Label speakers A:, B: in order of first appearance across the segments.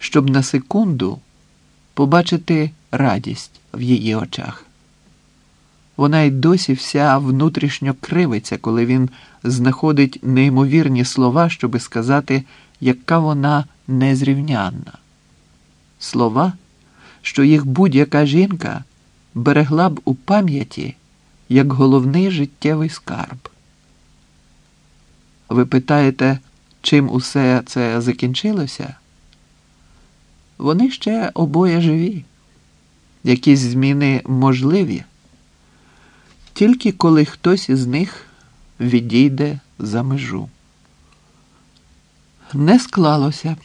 A: щоб на секунду побачити радість в її очах. Вона й досі вся внутрішньо кривиться, коли він знаходить неймовірні слова, щоби сказати, яка вона незрівнянна. Слова, що їх будь-яка жінка берегла б у пам'яті як головний життєвий скарб. Ви питаєте, чим усе це закінчилося? Вони ще обоє живі. Якісь зміни можливі, тільки коли хтось із них відійде за межу. Не склалося.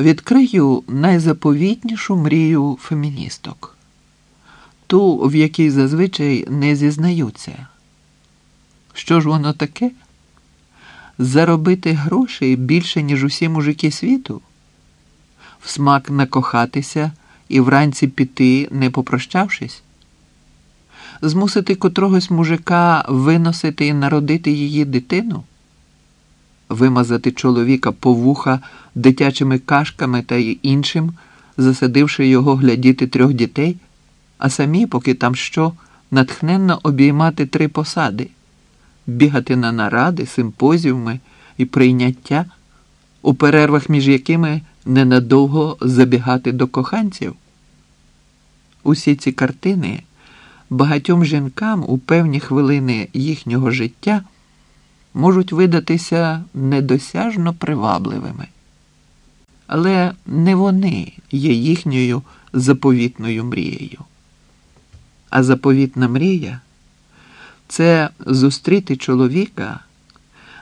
A: Відкрию найзаповітнішу мрію феміністок, ту, в якій зазвичай не зізнаються. Що ж воно таке? Заробити грошей більше, ніж усі мужики світу, смак накохатися і вранці піти, не попрощавшись, змусити котрогось мужика виносити і народити її дитину, вимазати чоловіка по вуха дитячими кашками та іншим, засадивши його глядіти трьох дітей, а самі, поки там що, натхненно обіймати три посади, бігати на наради, симпозіуми і прийняття, у перервах між якими ненадовго забігати до коханців. Усі ці картини багатьом жінкам у певні хвилини їхнього життя можуть видатися недосяжно привабливими. Але не вони є їхньою заповітною мрією. А заповітна мрія це зустріти чоловіка,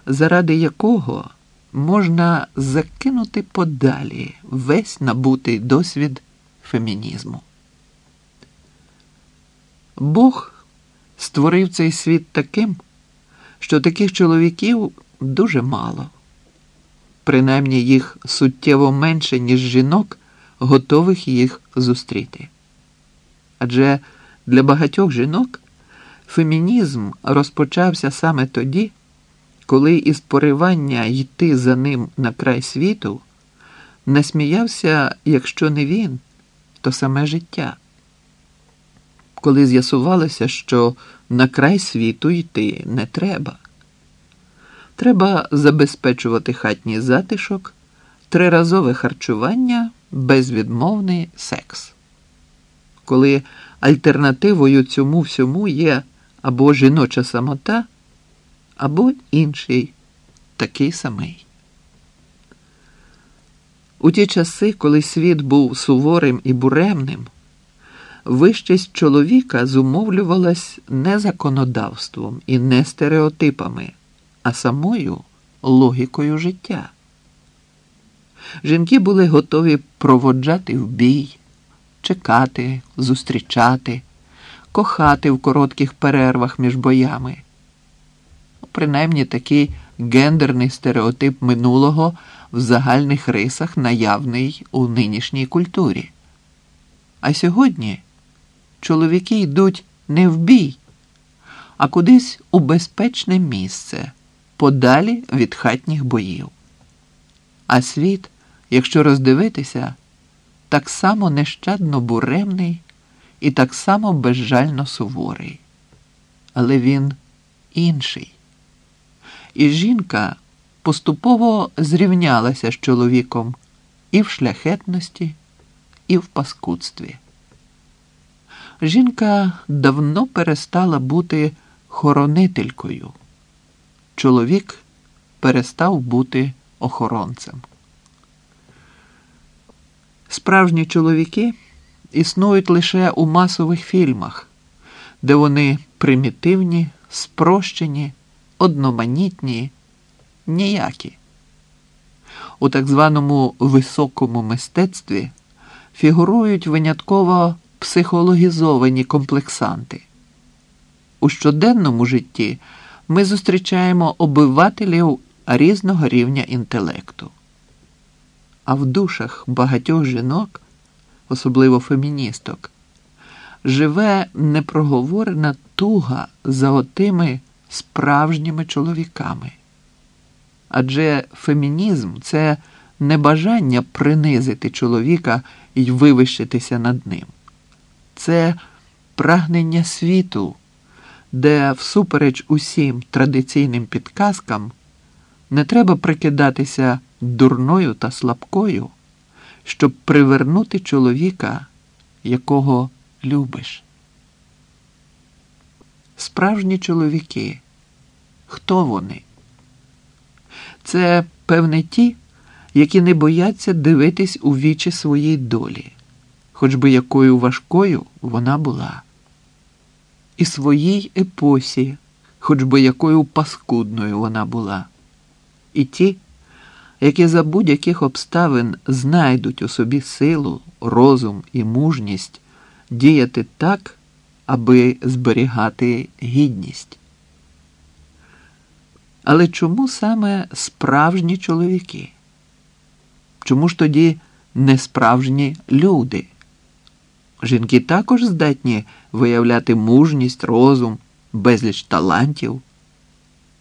A: заради якого можна закинути подалі весь набутий досвід фемінізму. Бог створив цей світ таким, що таких чоловіків дуже мало, принаймні їх суттєво менше, ніж жінок, готових їх зустріти. Адже для багатьох жінок фемінізм розпочався саме тоді, коли із поривання йти за ним на край світу не сміявся, якщо не він, то саме життя коли з'ясувалося, що на край світу йти не треба. Треба забезпечувати хатній затишок, триразове харчування, безвідмовний секс. Коли альтернативою цьому всьому є або жіноча самота, або інший такий самий. У ті часи, коли світ був суворим і буремним, вищість чоловіка зумовлювалась не законодавством і не стереотипами, а самою логікою життя. Жінки були готові проводжати в бій, чекати, зустрічати, кохати в коротких перервах між боями. Принаймні такий гендерний стереотип минулого в загальних рисах наявний у нинішній культурі. А сьогодні чоловіки йдуть не в бій, а кудись у безпечне місце, подалі від хатніх боїв. А світ, якщо роздивитися, так само нещадно буремний і так само безжально суворий. Але він інший. І жінка поступово зрівнялася з чоловіком і в шляхетності, і в паскудстві жінка давно перестала бути хоронителькою. Чоловік перестав бути охоронцем. Справжні чоловіки існують лише у масових фільмах, де вони примітивні, спрощені, одноманітні, ніякі. У так званому високому мистецтві фігурують винятково психологізовані комплексанти. У щоденному житті ми зустрічаємо обивателів різного рівня інтелекту. А в душах багатьох жінок, особливо феміністок, живе непроговорена туга за отими справжніми чоловіками. Адже фемінізм це небажання принизити чоловіка і вивищитися над ним. Це прагнення світу, де, всупереч усім традиційним підказкам, не треба прикидатися дурною та слабкою, щоб привернути чоловіка, якого любиш. Справжні чоловіки. Хто вони? Це, певне, ті, які не бояться дивитись у вічі своїй долі, хоч би якою важкою вона була, і своїй епосі, хоч би якою паскудною вона була, і ті, які за будь-яких обставин знайдуть у собі силу, розум і мужність діяти так, аби зберігати гідність. Але чому саме справжні чоловіки? Чому ж тоді не справжні люди? Жінки також здатні виявляти мужність, розум, безліч талантів.